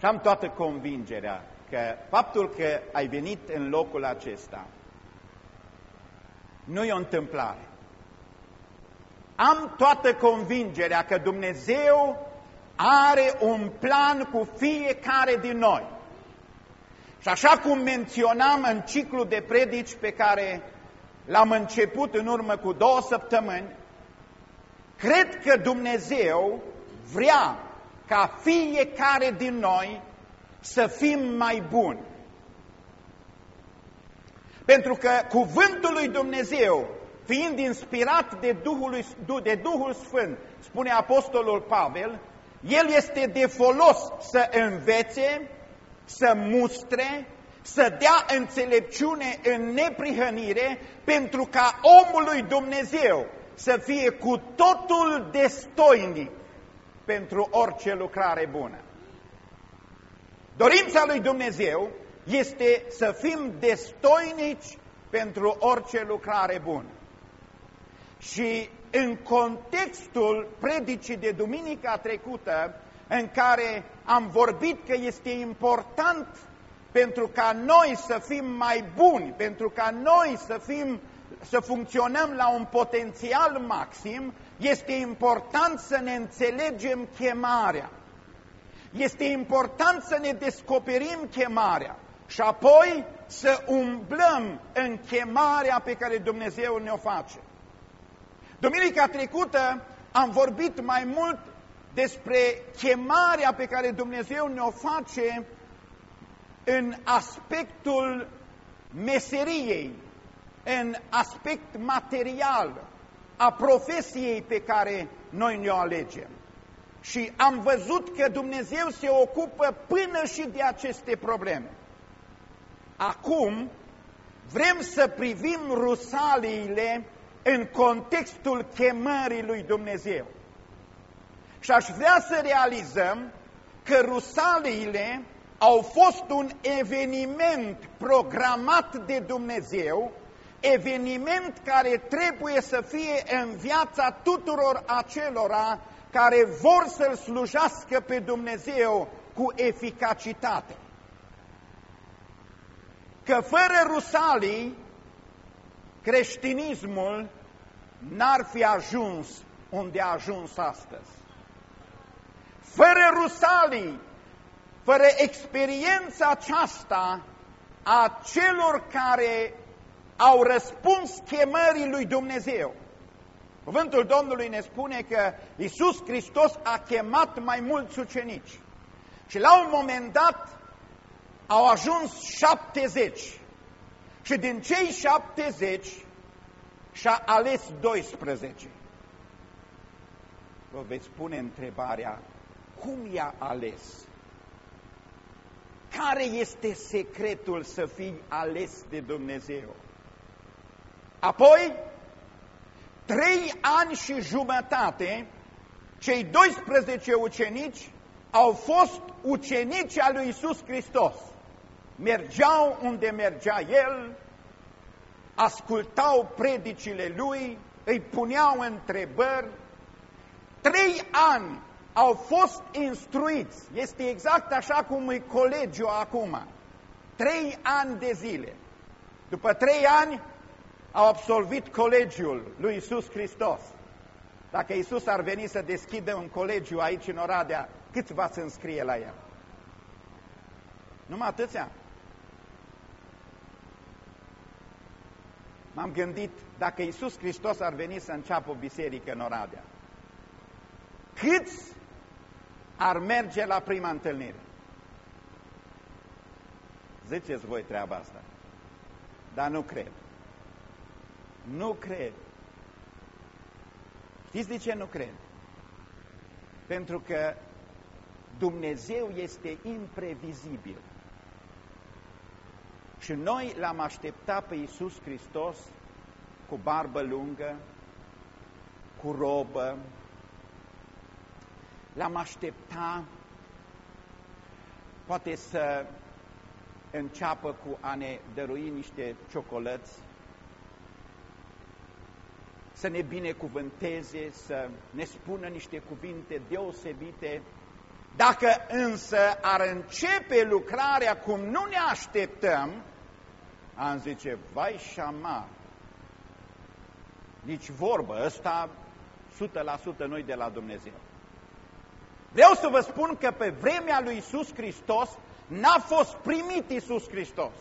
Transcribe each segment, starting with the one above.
Și am toată convingerea că faptul că ai venit în locul acesta nu e o întâmplare. Am toată convingerea că Dumnezeu are un plan cu fiecare din noi. Și așa cum menționam în ciclu de predici pe care l-am început în urmă cu două săptămâni, cred că Dumnezeu vrea ca fiecare din noi să fim mai buni. Pentru că cuvântul lui Dumnezeu, fiind inspirat de Duhul, de Duhul Sfânt, spune Apostolul Pavel, el este de folos să învețe, să mustre, să dea înțelepciune în neprihănire, pentru ca omul lui Dumnezeu să fie cu totul destoinic pentru orice lucrare bună. Dorința lui Dumnezeu este să fim destoinici pentru orice lucrare bună. Și în contextul predicii de duminica trecută, în care am vorbit că este important pentru ca noi să fim mai buni, pentru ca noi să fim să funcționăm la un potențial maxim, este important să ne înțelegem chemarea. Este important să ne descoperim chemarea și apoi să umblăm în chemarea pe care Dumnezeu ne-o face. Duminica trecută am vorbit mai mult despre chemarea pe care Dumnezeu ne-o face în aspectul meseriei, în aspect material a profesiei pe care noi ne-o alegem. Și am văzut că Dumnezeu se ocupă până și de aceste probleme. Acum vrem să privim rusaliile în contextul chemării lui Dumnezeu. Și aș vrea să realizăm că rusaliile au fost un eveniment programat de Dumnezeu, eveniment care trebuie să fie în viața tuturor acelora care vor să-L slujească pe Dumnezeu cu eficacitate. Că fără rusalii, creștinismul n-ar fi ajuns unde a ajuns astăzi. Fără rusalii, fără experiența aceasta a celor care au răspuns chemării lui Dumnezeu. Cuvântul Domnului ne spune că Isus Hristos a chemat mai mulți ucenici. Și la un moment dat au ajuns 70. Și din cei 70 și-a ales 12. Vă veți pune întrebarea, cum i-a ales? Care este secretul să fii ales de Dumnezeu? Apoi, trei ani și jumătate, cei 12 ucenici au fost ucenici al lui Isus Hristos. Mergeau unde mergea El, ascultau predicile Lui, îi puneau întrebări. Trei ani au fost instruiți. Este exact așa cum e colegiul acum. Trei ani de zile. După trei ani au absolvit colegiul lui Isus Hristos. Dacă Isus ar veni să deschidă un colegiu aici în Oradea, câți v-ați înscrie la el? Numai atâția. M-am gândit, dacă Isus Hristos ar veni să înceapă o biserică în Oradea, câți ar merge la prima întâlnire? Ziceți voi treaba asta. Dar nu cred. Nu cred. Știți de ce nu cred? Pentru că Dumnezeu este imprevizibil. Și noi l-am așteptat pe Iisus Hristos cu barbă lungă, cu robă, l-am așteptat poate să înceapă cu a ne dărui niște ciocolăți, să ne binecuvânteze, să ne spună niște cuvinte deosebite Dacă însă ar începe lucrarea cum nu ne așteptăm, am zice, vai și amar, nici vorbă, ăsta 100% noi de la Dumnezeu. Vreau să vă spun că pe vremea lui Isus Hristos n-a fost primit Isus Hristos.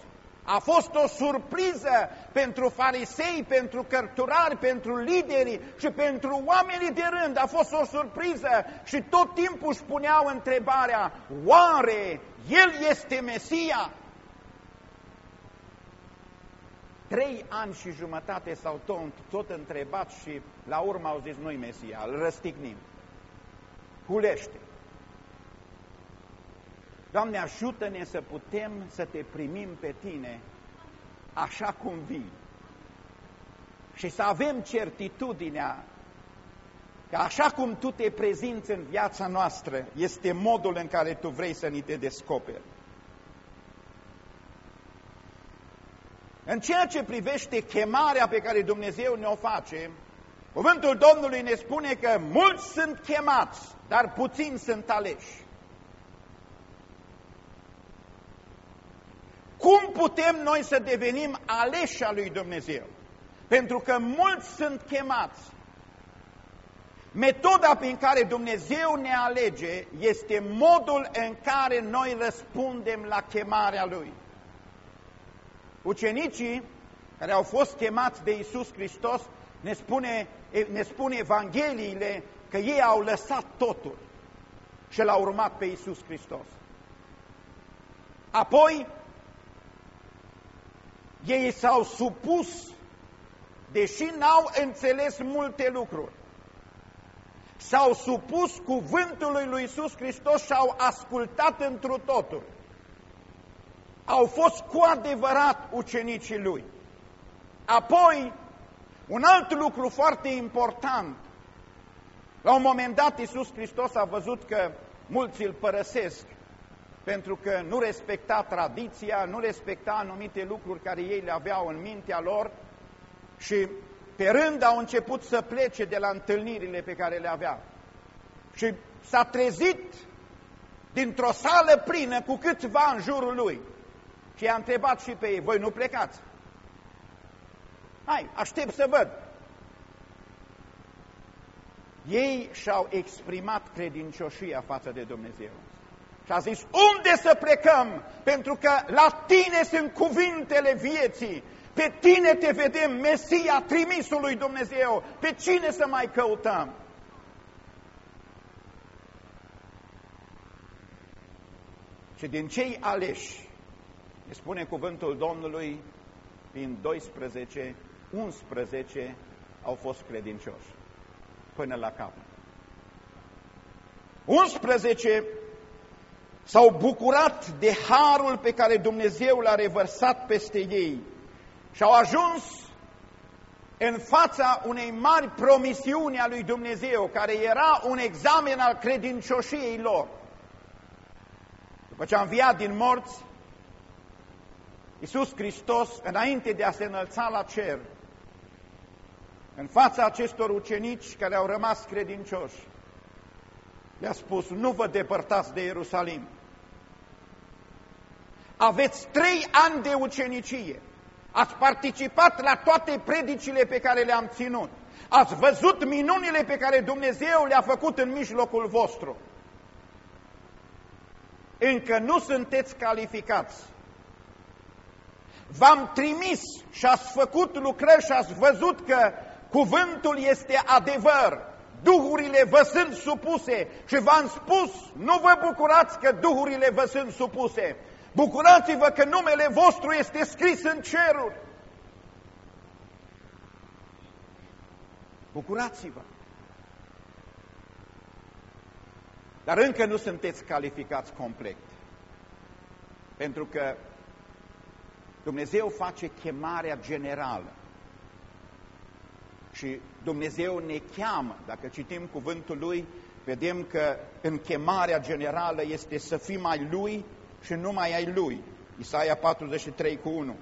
A fost o surpriză pentru farisei, pentru cărturari, pentru lideri și pentru oamenii de rând. A fost o surpriză și tot timpul își puneau întrebarea, oare El este Mesia? Trei ani și jumătate s-au tot, tot întrebat și la urmă au zis, noi Mesia, îl răstignim. Hulește. Doamne, ajută-ne să putem să te primim pe Tine așa cum vii și să avem certitudinea că așa cum Tu te prezinți în viața noastră, este modul în care Tu vrei să ni te descoperi. În ceea ce privește chemarea pe care Dumnezeu ne-o face, cuvântul Domnului ne spune că mulți sunt chemați, dar puțini sunt aleși. Cum putem noi să devenim aleși al lui Dumnezeu? Pentru că mulți sunt chemați. Metoda prin care Dumnezeu ne alege este modul în care noi răspundem la chemarea Lui. Ucenicii care au fost chemați de Isus Hristos ne spune, ne spune Evangheliile că ei au lăsat totul și l-au urmat pe Isus Hristos. Apoi ei s-au supus, deși n-au înțeles multe lucruri. S-au supus cuvântului lui Iisus Hristos și au ascultat întru totul. Au fost cu adevărat ucenicii lui. Apoi, un alt lucru foarte important. La un moment dat Iisus Hristos a văzut că mulți îl părăsesc pentru că nu respecta tradiția, nu respecta anumite lucruri care ei le aveau în mintea lor și pe rând au început să plece de la întâlnirile pe care le aveau. Și s-a trezit dintr-o sală plină cu câțiva în jurul lui. Și i-a întrebat și pe ei, voi nu plecați? Hai, aștept să văd. Ei și-au exprimat credincioșia față de Dumnezeu. Și a zis, unde să plecăm? Pentru că la tine sunt cuvintele vieții. Pe tine te vedem, Mesia, trimisul lui Dumnezeu. Pe cine să mai căutăm? Și din cei aleși, ne spune cuvântul Domnului, din 12, 11 au fost credincioși până la capăt. 11 s-au bucurat de harul pe care Dumnezeu l-a revărsat peste ei și au ajuns în fața unei mari promisiuni a lui Dumnezeu, care era un examen al credincioșiei lor. După ce a înviat din morți, Iisus Hristos, înainte de a se înălța la cer, în fața acestor ucenici care au rămas credincioși, le-a spus, nu vă depărtați de Ierusalim, aveți trei ani de ucenicie, ați participat la toate predicile pe care le-am ținut, ați văzut minunile pe care Dumnezeu le-a făcut în mijlocul vostru. Încă nu sunteți calificați. V-am trimis și ați făcut lucrări și ați văzut că cuvântul este adevăr. Duhurile vă sunt supuse și v-am spus, nu vă bucurați că duhurile vă sunt supuse, Bucurați-vă că numele vostru este scris în ceruri. Bucurați-vă. Dar încă nu sunteți calificați complet. Pentru că Dumnezeu face chemarea generală. Și Dumnezeu ne cheamă, dacă citim cuvântul Lui, vedem că în chemarea generală este să fim mai Lui și numai ai lui. Isaia 43 cu 1.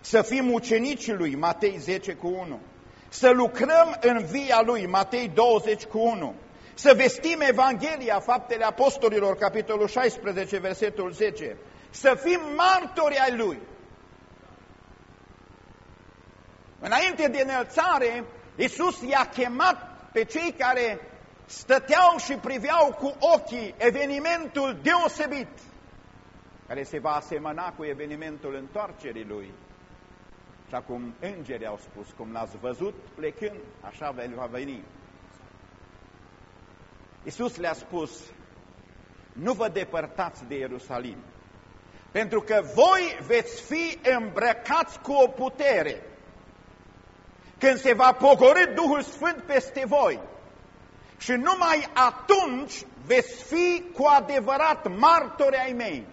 Să fim ucenicii lui, Matei 10 cu 1. Să lucrăm în via lui, Matei 20 cu 1. să vestim Evanghelia, faptele apostolilor, capitolul 16, versetul 10, să fim martori ai Lui. Înainte de înălțare, Iisus i-a chemat pe cei care stăteau și priveau cu ochii evenimentul deosebit, care se va asemăna cu evenimentul întoarcerii Lui. Și acum îngerii au spus, cum l-ați văzut plecând, așa va veni. Iisus le-a spus, nu vă depărtați de Ierusalim, pentru că voi veți fi îmbrăcați cu o putere când se va pogorâ Duhul Sfânt peste voi. Și numai atunci veți fi cu adevărat martori ai mei.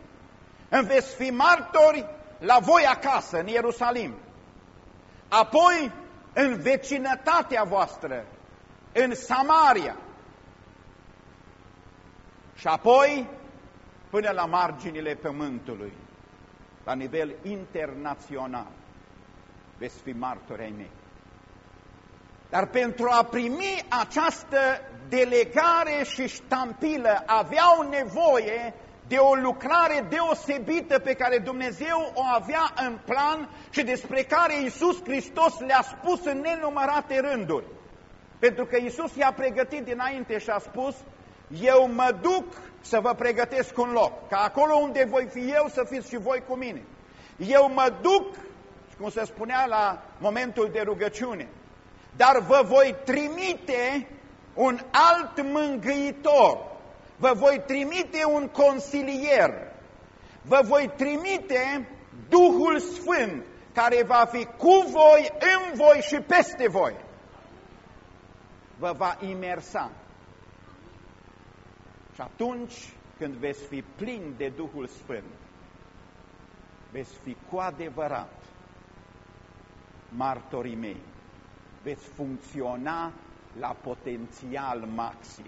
Îmi veți fi martori la voi acasă, în Ierusalim. Apoi, în vecinătatea voastră, în Samaria. Și apoi, până la marginile pământului, la nivel internațional, veți fi martori ai mei. Dar pentru a primi această delegare și ștampilă aveau nevoie de o lucrare deosebită pe care Dumnezeu o avea în plan și despre care Iisus Hristos le-a spus în nenumărate rânduri. Pentru că Iisus i-a pregătit dinainte și a spus, eu mă duc să vă pregătesc un loc, ca acolo unde voi fi eu să fiți și voi cu mine. Eu mă duc, cum se spunea la momentul de rugăciune, dar vă voi trimite un alt mângâitor, vă voi trimite un consilier, vă voi trimite Duhul Sfânt, care va fi cu voi, în voi și peste voi. Vă va imersa. Și atunci când veți fi plini de Duhul Sfânt, veți fi cu adevărat martorii mei veți funcționa la potențial maxim.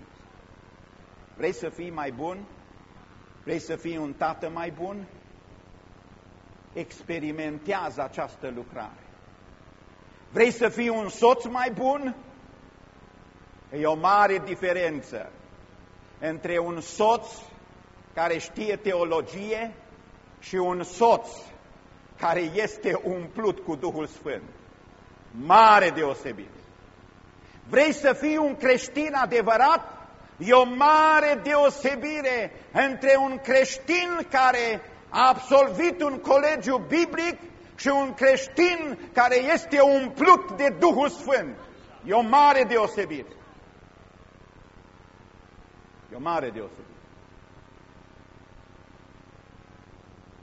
Vrei să fii mai bun? Vrei să fii un tată mai bun? Experimentează această lucrare. Vrei să fii un soț mai bun? E o mare diferență între un soț care știe teologie și un soț care este umplut cu Duhul Sfânt. Mare deosebire. Vrei să fii un creștin adevărat? E o mare deosebire între un creștin care a absolvit un colegiu biblic și un creștin care este umplut de Duhul Sfânt. E o mare deosebire. E o mare deosebire.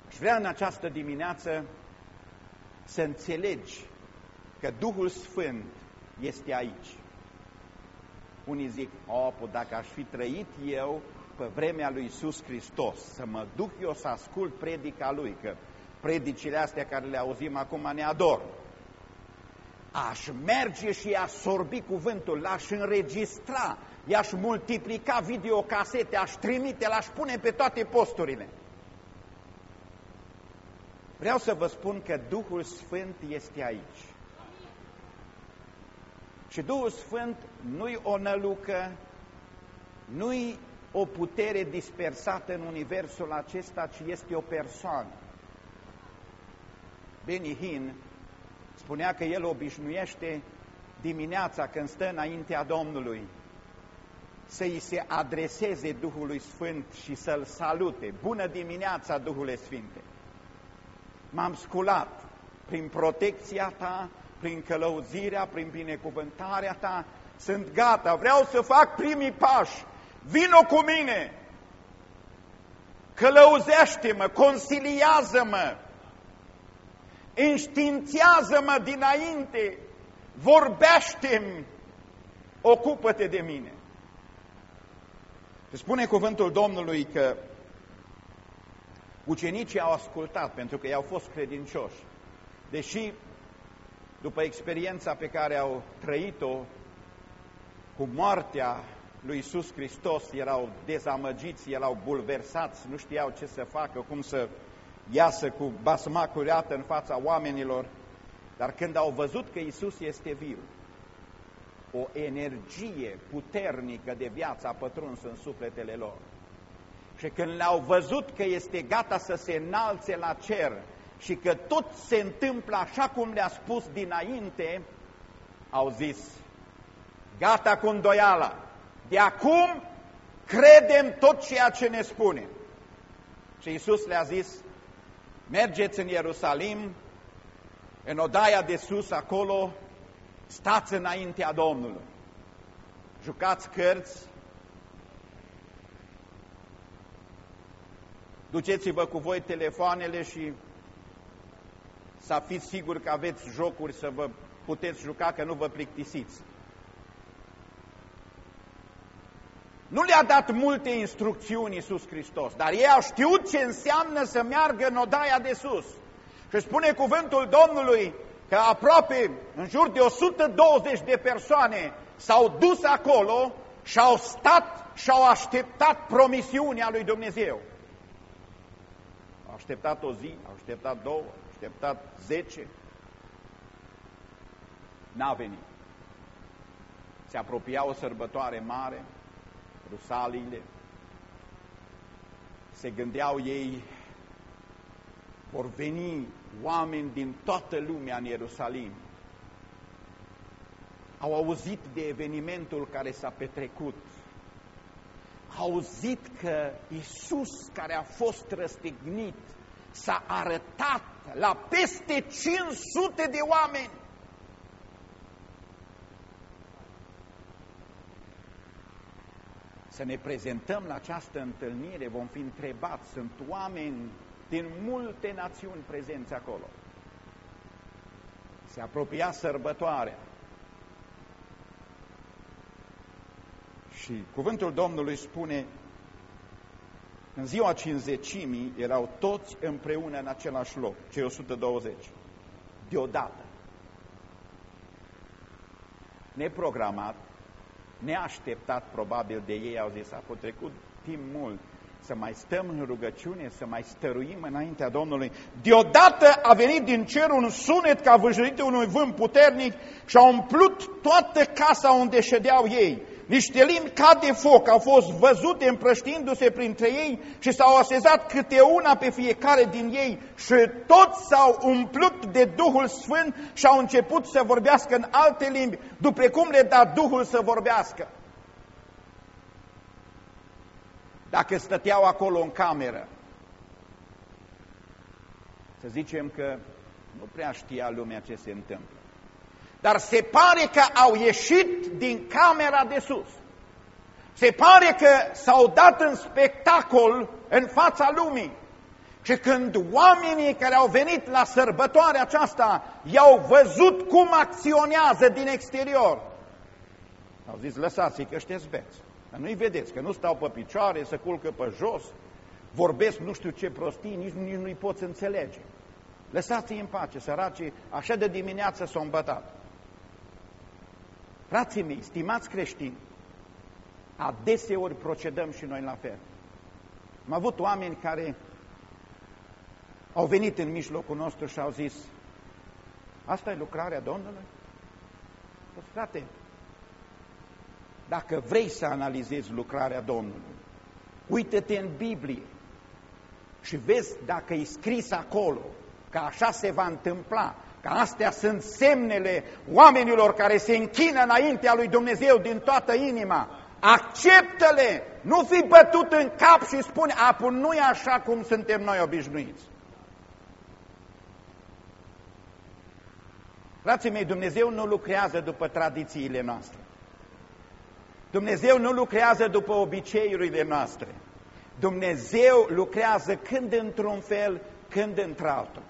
Aș vrea în această dimineață să înțelegi că Duhul Sfânt este aici. Unii zic, o, dacă aș fi trăit eu pe vremea lui Iisus Hristos, să mă duc eu să ascult predica Lui, că predicile astea care le auzim acum ne ador. Aș merge și i-aș sorbi cuvântul, l-aș înregistra, i-aș multiplica videocasete, aș trimite, l-aș pune pe toate posturile. Vreau să vă spun că Duhul Sfânt este aici. Și Duhul Sfânt nu-i o nălucă, nu-i o putere dispersată în universul acesta, ci este o persoană. Benny Hinn spunea că el obișnuiește dimineața când stă înaintea Domnului să-i se adreseze Duhului Sfânt și să-l salute. Bună dimineața, Duhule Sfinte! M-am sculat prin protecția ta, prin călăuzirea, prin binecuvântarea ta, sunt gata, vreau să fac primii pași, vino cu mine, călăuzește-mă, consiliază-mă, înștiințează-mă dinainte, vorbește-mi, ocupă-te de mine. Se spune cuvântul Domnului că ucenicii au ascultat pentru că i-au fost credincioși, deși după experiența pe care au trăit-o cu moartea lui Iisus Hristos, erau dezamăgiți, erau bulversați, nu știau ce să facă, cum să iasă cu basma curată în fața oamenilor, dar când au văzut că Iisus este viu, o energie puternică de viață a pătruns în sufletele lor. Și când le-au văzut că este gata să se înalțe la cer și că tot se întâmplă așa cum le-a spus dinainte, au zis, gata cu îndoiala, de acum credem tot ceea ce ne spune. Și Iisus le-a zis, mergeți în Ierusalim, în odaia de sus acolo, stați înaintea Domnului, jucați cărți, duceți-vă cu voi telefoanele și să fiți siguri că aveți jocuri să vă puteți juca, că nu vă plictisiți. Nu le-a dat multe instrucțiuni Iisus Hristos, dar ei au știut ce înseamnă să meargă în odaia de sus. Și spune cuvântul Domnului că aproape în jur de 120 de persoane s-au dus acolo și au stat și au așteptat promisiunea lui Dumnezeu. Au așteptat o zi, au așteptat două, au așteptat zece. N-a venit. Se apropia o sărbătoare mare, Rusalile. Se gândeau ei, vor veni oameni din toată lumea în Ierusalim. Au auzit de evenimentul care s-a petrecut. Au auzit că Isus, care a fost răstignit, s-a arătat la peste 500 de oameni. Să ne prezentăm la această întâlnire, vom fi întrebați, sunt oameni din multe națiuni prezenți acolo. Se apropia sărbătoarea. Și cuvântul Domnului spune, în ziua cinzecimii erau toți împreună în același loc, cei 120, deodată. Neprogramat, neașteptat probabil de ei, au zis, a trecut timp mult, să mai stăm în rugăciune, să mai stăruim înaintea Domnului. Deodată a venit din cer un sunet ca vâjărite unui vânt puternic și a umplut toată casa unde ședeau ei. Niște limbi ca de foc au fost văzute împrăștindu-se printre ei și s-au așezat câte una pe fiecare din ei și toți s-au umplut de Duhul Sfânt și au început să vorbească în alte limbi, după cum le da Duhul să vorbească. Dacă stăteau acolo în cameră, să zicem că nu prea știa lumea ce se întâmplă. Dar se pare că au ieșit din camera de sus. Se pare că s-au dat în spectacol în fața lumii. Și când oamenii care au venit la sărbătoarea aceasta i-au văzut cum acționează din exterior, au zis, lăsați-i că ăștia beți. Dar nu-i vedeți, că nu stau pe picioare, se culcă pe jos, vorbesc nu știu ce prostii, nici, nici nu-i poți înțelege. Lăsați-i în pace, săraci, așa de dimineață s-au îmbătat. Frații mei, stimați creștini, adeseori procedăm și noi la fel. Am avut oameni care au venit în mijlocul nostru și au zis, asta e lucrarea Domnului? Păi, frate, dacă vrei să analizezi lucrarea Domnului, uită-te în Biblie și vezi dacă e scris acolo că așa se va întâmpla, că astea sunt semnele oamenilor care se închină înaintea lui Dumnezeu din toată inima. Acceptă-le, nu fi bătut în cap și spune, apoi nu e așa cum suntem noi obișnuiți. Frații mei, Dumnezeu nu lucrează după tradițiile noastre. Dumnezeu nu lucrează după obiceiurile noastre. Dumnezeu lucrează când într-un fel, când într-altul.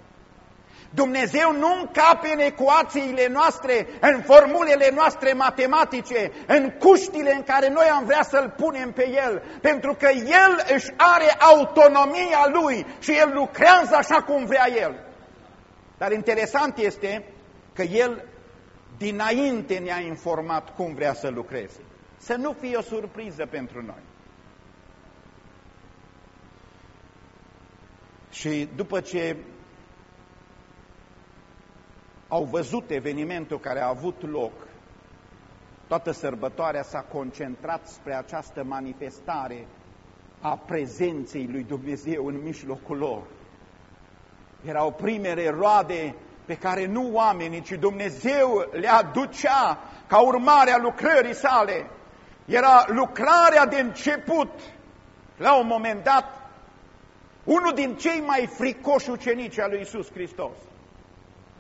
Dumnezeu nu încape în ecuațiile noastre, în formulele noastre matematice, în cuștile în care noi am vrea să-L punem pe El, pentru că El își are autonomia Lui și El lucrează așa cum vrea El. Dar interesant este că El dinainte ne-a informat cum vrea să lucreze. Să nu fie o surpriză pentru noi. Și după ce au văzut evenimentul care a avut loc, Toată sărbătoarea s-a concentrat spre această manifestare a prezenței lui Dumnezeu în mijlocul lor. Erau primele roade pe care nu oamenii, ci Dumnezeu le aducea ca urmare a lucrării sale. Era lucrarea de început. La un moment dat, unul din cei mai fricoși ucenici al lui Isus Hristos,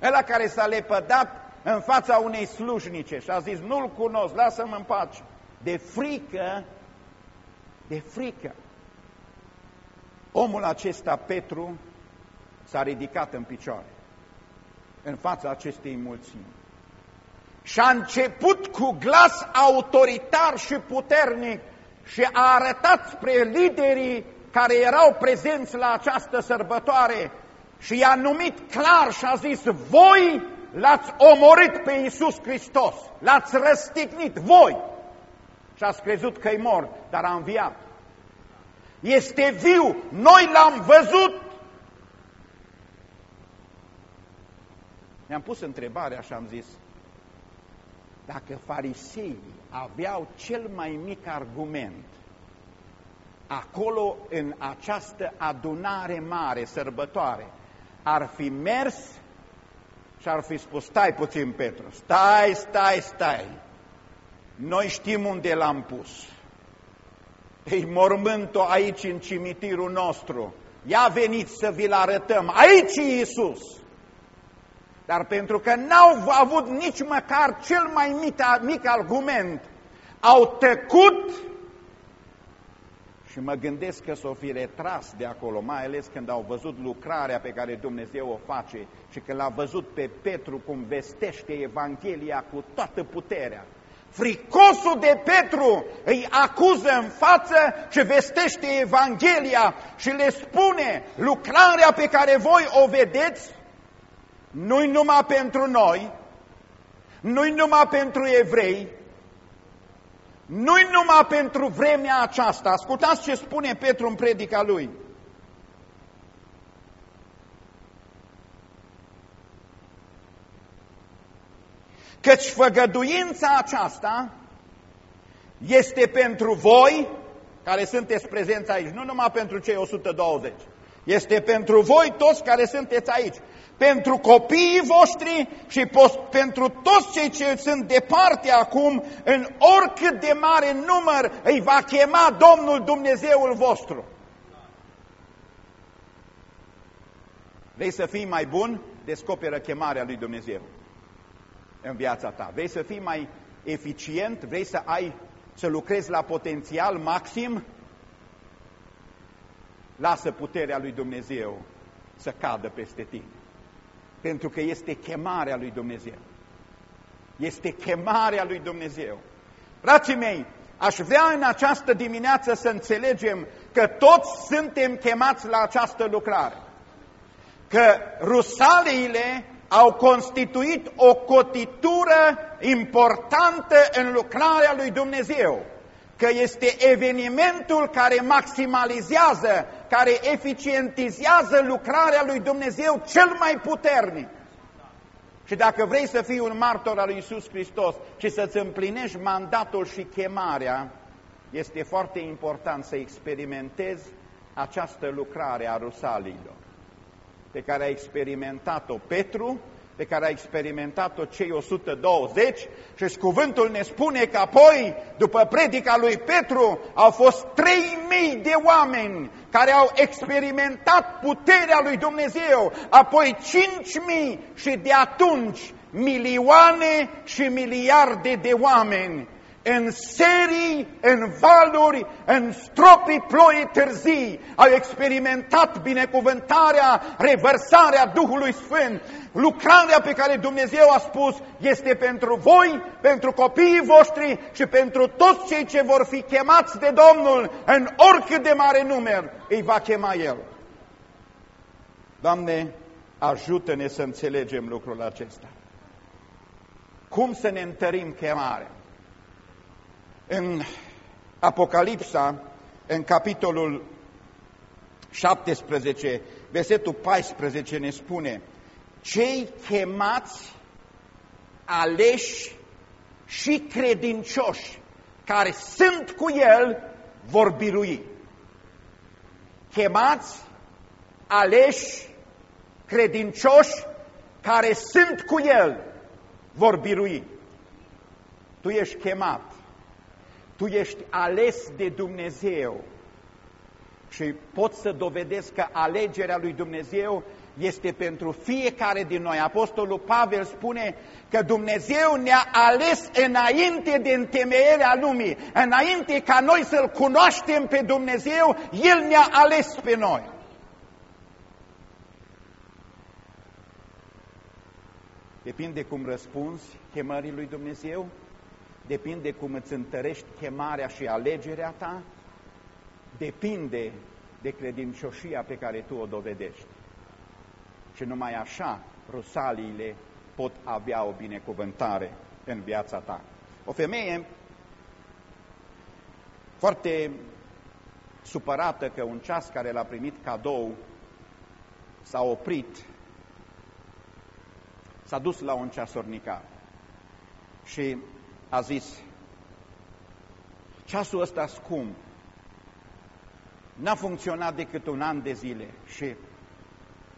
ăla care s-a lepădat în fața unei slujnice și a zis, nu-l cunosc, lasă-mă în pace. De frică, de frică. Omul acesta, Petru, s-a ridicat în picioare în fața acestei mulțimi. Și a început cu glas autoritar și puternic și a arătat spre liderii care erau prezenți la această sărbătoare și i-a numit clar și a zis, voi l-ați omorât pe Iisus Hristos, l-ați răstignit, voi! Și ați crezut că e mort, dar a înviat. Este viu, noi l-am văzut. Mi-am pus întrebarea și am zis, dacă fariseii aveau cel mai mic argument acolo în această adunare mare, sărbătoare, ar fi mers și ar fi spus, stai puțin, Petru, stai, stai, stai, noi știm unde l-am pus. Ei, mormântul aici în cimitirul nostru, ia veniți să vi-l arătăm, aici e Iisus. Dar pentru că n-au avut nici măcar cel mai mic, mic argument, au tăcut și mă gândesc că s-o fi retras de acolo, mai ales când au văzut lucrarea pe care Dumnezeu o face și când l-a văzut pe Petru cum vestește Evanghelia cu toată puterea. Fricosul de Petru îi acuză în față și vestește Evanghelia și le spune lucrarea pe care voi o vedeți nu-i numai pentru noi, nu-i numai pentru evrei, nu-i numai pentru vremea aceasta. Ascultați ce spune Petru în predica lui. Căci făgăduința aceasta este pentru voi, care sunteți prezenți aici, nu numai pentru cei 120, este pentru voi toți care sunteți aici pentru copiii voștri și pentru toți cei ce sunt departe acum, în oricât de mare număr îi va chema Domnul Dumnezeul vostru. Vrei să fii mai bun? Descoperă chemarea lui Dumnezeu în viața ta. Vrei să fii mai eficient? Vrei să ai să lucrezi la potențial maxim? Lasă puterea lui Dumnezeu să cadă peste tine pentru că este chemarea lui Dumnezeu. Este chemarea lui Dumnezeu. Frații mei, aș vrea în această dimineață să înțelegem că toți suntem chemați la această lucrare. Că rusaleile au constituit o cotitură importantă în lucrarea lui Dumnezeu că este evenimentul care maximalizează, care eficientizează lucrarea lui Dumnezeu cel mai puternic. Și dacă vrei să fii un martor al lui Iisus Hristos și să-ți împlinești mandatul și chemarea, este foarte important să experimentezi această lucrare a rusalilor, pe care a experimentat-o Petru, pe care a experimentat-o cei 120 și cuvântul ne spune că apoi, după predica lui Petru, au fost 3000 de oameni care au experimentat puterea lui Dumnezeu, apoi 5000 și de atunci milioane și miliarde de oameni în serii, în valuri, în stropii ploi târzii, au experimentat binecuvântarea, revărsarea Duhului Sfânt. Lucrarea pe care Dumnezeu a spus este pentru voi, pentru copiii voștri și pentru toți cei ce vor fi chemați de Domnul în oricât de mare număr îi va chema El. Doamne, ajută-ne să înțelegem lucrul acesta. Cum să ne întărim chemarea? În Apocalipsa, în capitolul 17, versetul 14 ne spune Cei chemați, aleși și credincioși care sunt cu El vor birui. Chemați, aleși, credincioși care sunt cu El vor birui. Tu ești chemat, tu ești ales de Dumnezeu și pot să dovedesc că alegerea lui Dumnezeu este pentru fiecare din noi. Apostolul Pavel spune că Dumnezeu ne-a ales înainte de întemeierea lumii, înainte ca noi să-L cunoaștem pe Dumnezeu, El ne-a ales pe noi. Depinde cum răspunzi chemării lui Dumnezeu, depinde cum îți întărești chemarea și alegerea ta, depinde de credincioșia pe care tu o dovedești. Și numai așa rusaliile pot avea o binecuvântare în viața ta. O femeie foarte supărată că un ceas care l-a primit cadou s-a oprit, s-a dus la un ceasornicar și a zis, ceasul ăsta scump n-a funcționat decât un an de zile și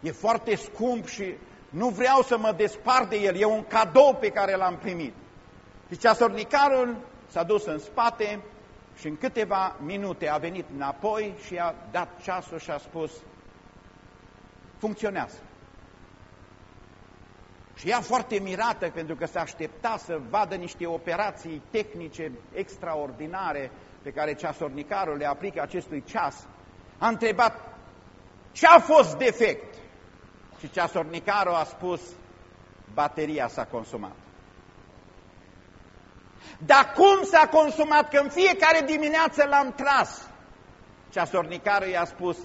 e foarte scump și nu vreau să mă despart de el, e un cadou pe care l-am primit. Și ceasornicarul s-a dus în spate și în câteva minute a venit înapoi și a dat ceasul și a spus, funcționează. Și ea foarte mirată pentru că se aștepta să vadă niște operații tehnice extraordinare pe care ceasornicarul le aplică acestui ceas, a întrebat ce a fost defect. Și ceasornicarul a spus, bateria s-a consumat. Dar cum s-a consumat? Că în fiecare dimineață l-am tras. Ceasornicarul i-a spus,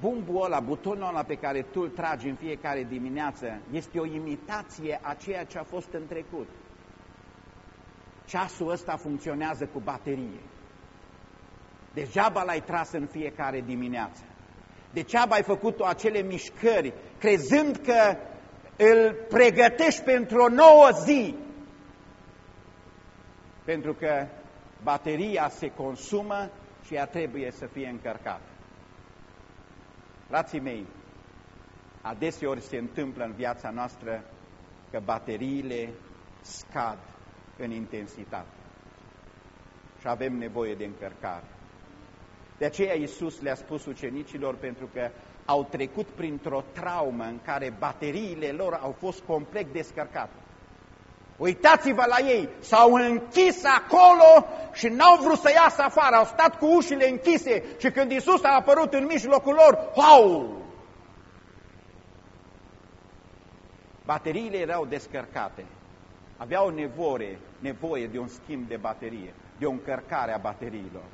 bumbul ăla, butonul ăla pe care tu îl tragi în fiecare dimineață, este o imitație a ceea ce a fost în trecut. Ceasul ăsta funcționează cu baterie. Degeaba l-ai tras în fiecare dimineață. Degeaba ai făcut acele mișcări, crezând că îl pregătești pentru o nouă zi. Pentru că bateria se consumă și ea trebuie să fie încărcată. Frații mei, adeseori se întâmplă în viața noastră că bateriile scad în intensitate și avem nevoie de încărcare. De aceea Iisus le-a spus ucenicilor pentru că au trecut printr-o traumă în care bateriile lor au fost complet descărcate. Uitați-vă la ei, s-au închis acolo și n-au vrut să iasă afară, au stat cu ușile închise și când Iisus a apărut în mijlocul lor, wow! Bateriile erau descărcate, aveau nevoie, nevoie de un schimb de baterie, de o încărcare a bateriilor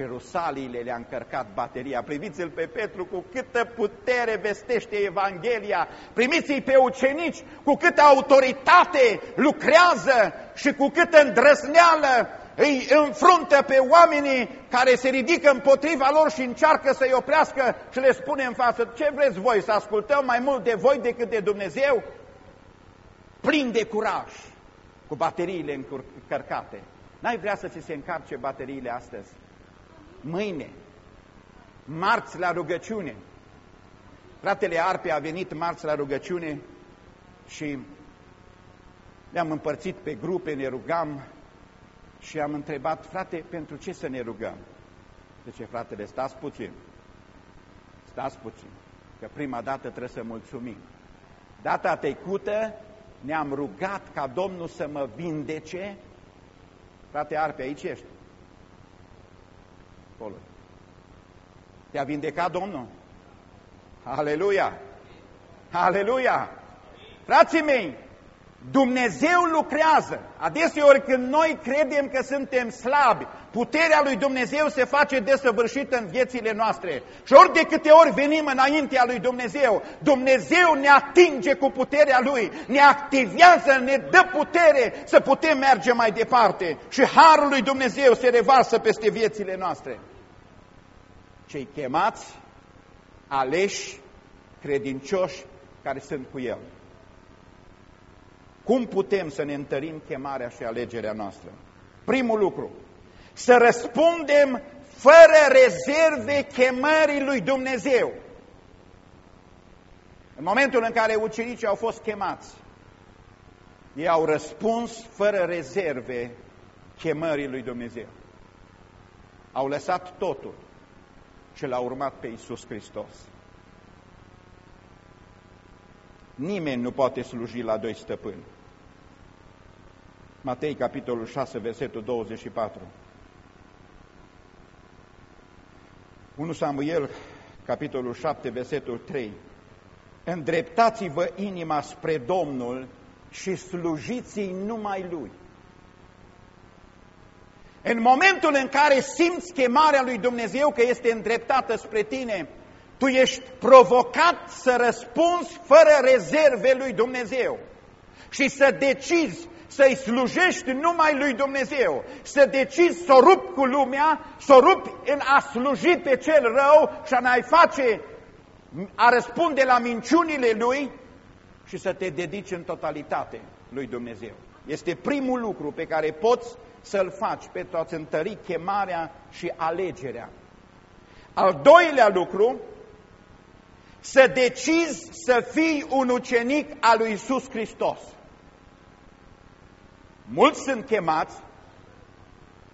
și rusaliile le-a încărcat bateria. Priviți-l pe Petru cu câtă putere vestește Evanghelia, primiți-i pe ucenici cu câtă autoritate lucrează și cu câtă îndrăzneală îi înfruntă pe oamenii care se ridică împotriva lor și încearcă să-i oprească și le spune în față, ce vreți voi, să ascultăm mai mult de voi decât de Dumnezeu? Plin de curaj, cu bateriile încărcate. N-ai vrea să ți se încarce bateriile astăzi? Mâine, marți la rugăciune. Fratele Arpe a venit marți la rugăciune și ne-am împărțit pe grupe, ne rugam și am întrebat, frate, pentru ce să ne rugăm? Zice, fratele, stați puțin, stați puțin, că prima dată trebuie să mulțumim. Data trecută ne-am rugat ca Domnul să mă vindece. Frate Arpe, aici ești acolo. Te-a vindecat Domnul? Aleluia! Aleluia! Frații mei, Dumnezeu lucrează. Adeseori când noi credem că suntem slabi, puterea lui Dumnezeu se face desăvârșită în viețile noastre. Și ori de câte ori venim înaintea lui Dumnezeu, Dumnezeu ne atinge cu puterea Lui, ne activează, ne dă putere să putem merge mai departe. Și Harul lui Dumnezeu se revarsă peste viețile noastre cei chemați, aleși, credincioși care sunt cu El. Cum putem să ne întărim chemarea și alegerea noastră? Primul lucru, să răspundem fără rezerve chemării lui Dumnezeu. În momentul în care ucenicii au fost chemați, ei au răspuns fără rezerve chemării lui Dumnezeu. Au lăsat totul și l-au urmat pe Iisus Hristos. Nimeni nu poate sluji la doi stăpâni. Matei, capitolul 6, versetul 24. 1 Samuel, capitolul 7, versetul 3. Îndreptați-vă inima spre Domnul și slujiți numai Lui. În momentul în care simți chemarea lui Dumnezeu că este îndreptată spre tine, tu ești provocat să răspunzi fără rezerve lui Dumnezeu și să decizi să-i slujești numai lui Dumnezeu, să decizi să o rup cu lumea, să o rup în a sluji pe cel rău și a ne face, a răspunde la minciunile lui și să te dedici în totalitate lui Dumnezeu. Este primul lucru pe care poți să-l faci pentru a-ți întări chemarea și alegerea. Al doilea lucru, să decizi să fii un ucenic al lui Isus Hristos. Mulți sunt chemați,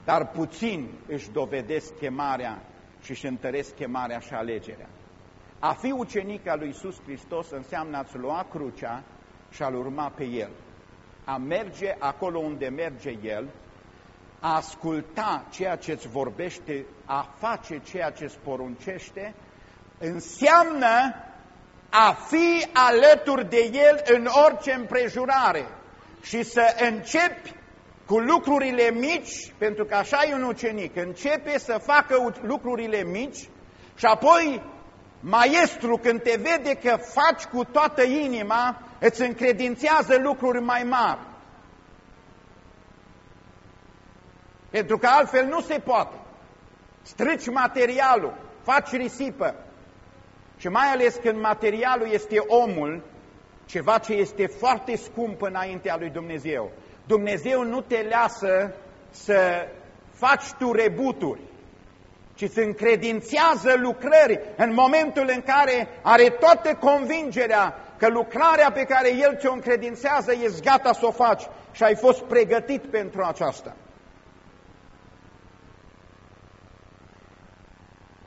dar puțini își dovedesc chemarea și își întăresc chemarea și alegerea. A fi ucenic al lui Isus Hristos înseamnă a-ți lua crucea și a-L urma pe El. A merge acolo unde merge El, a asculta ceea ce îți vorbește, a face ceea ce îți poruncește, înseamnă a fi alături de El în orice împrejurare și să începi cu lucrurile mici, pentru că așa e un ucenic, începe să facă lucrurile mici și apoi maestru când te vede că faci cu toată inima, îți încredințează lucruri mai mari. Pentru că altfel nu se poate. Strici materialul, faci risipă. Și mai ales când materialul este omul, ceva ce este foarte scump înaintea lui Dumnezeu. Dumnezeu nu te lasă să faci tu rebuturi, ci îți încredințează lucrări în momentul în care are toată convingerea că lucrarea pe care El ți-o încredințează ești gata să o faci și ai fost pregătit pentru aceasta.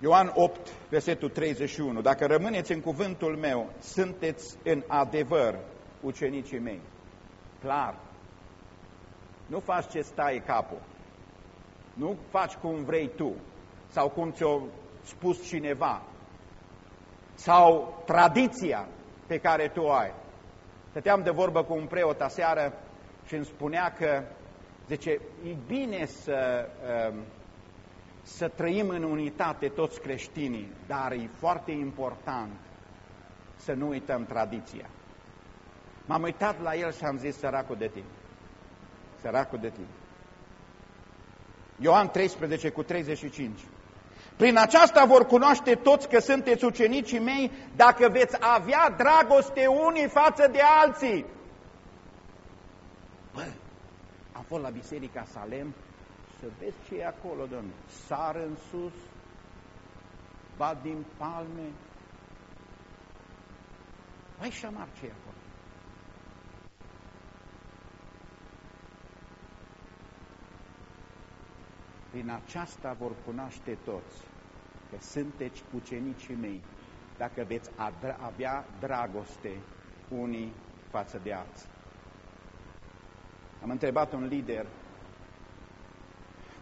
Ioan 8, versetul 31. Dacă rămâneți în cuvântul meu, sunteți în adevăr ucenicii mei. Clar. Nu faci ce stai capul. Nu faci cum vrei tu sau cum ți-o spus cineva sau tradiția pe care tu o ai. Stăteam de vorbă cu un preot aseară și îmi spunea că, zice, e bine să... Uh, să trăim în unitate toți creștinii, dar e foarte important să nu uităm tradiția. M-am uitat la el și am zis, săracul de tine, săracul de tine. Ioan 13 cu 35. Prin aceasta vor cunoaște toți că sunteți ucenicii mei dacă veți avea dragoste unii față de alții. Bă, am fost la Biserica Salem să vezi ce e acolo, domnule. Sar în sus, bat din palme. Vai șamar ce e acolo. Prin aceasta vor cunoaște toți că sunteți ucenicii mei, dacă veți avea dragoste unii față de alții. Am întrebat un lider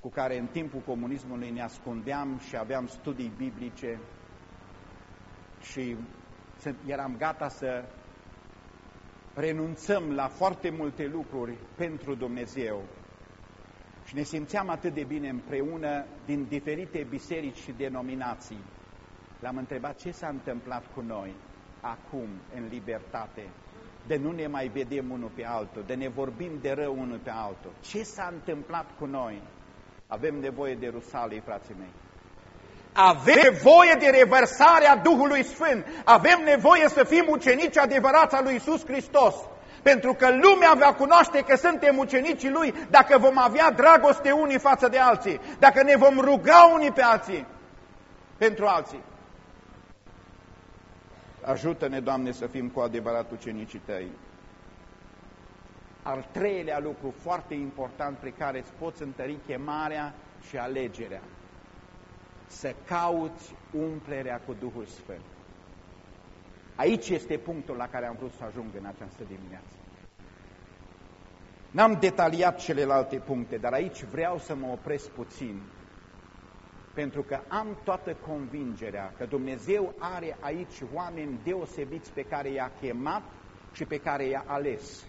cu care în timpul comunismului ne ascundeam și aveam studii biblice și eram gata să renunțăm la foarte multe lucruri pentru Dumnezeu. Și ne simțeam atât de bine împreună din diferite biserici și denominații. L-am întrebat ce s-a întâmplat cu noi acum, în libertate, de nu ne mai vedem unul pe altul, de ne vorbim de rău unul pe altul. Ce s-a întâmplat cu noi? Avem nevoie de Rusalii, frații mei. Avem nevoie de revărsarea Duhului Sfânt. Avem nevoie să fim ucenici adevărați al lui Isus Hristos. Pentru că lumea va cunoaște că suntem ucenicii Lui dacă vom avea dragoste unii față de alții, dacă ne vom ruga unii pe alții, pentru alții. Ajută-ne, Doamne, să fim cu adevărat ucenicii Tăi. Al treilea lucru foarte important pe care îți poți întări chemarea și alegerea. Să cauți umplerea cu Duhul Sfânt. Aici este punctul la care am vrut să ajung în această dimineață. N-am detaliat celelalte puncte, dar aici vreau să mă opresc puțin, pentru că am toată convingerea că Dumnezeu are aici oameni deosebiți pe care i-a chemat și pe care i-a ales.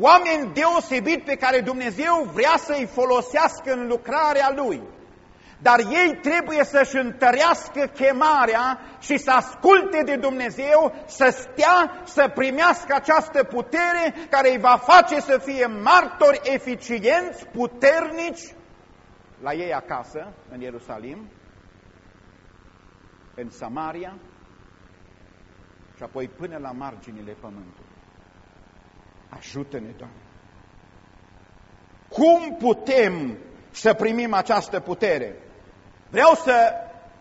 Oameni deosebiți pe care Dumnezeu vrea să-i folosească în lucrarea Lui. Dar ei trebuie să-și întărească chemarea și să asculte de Dumnezeu, să stea, să primească această putere care îi va face să fie martori eficienți, puternici la ei acasă, în Ierusalim, în Samaria și apoi până la marginile pământului. Ajută-ne, Doamne! Cum putem să primim această putere? Vreau să,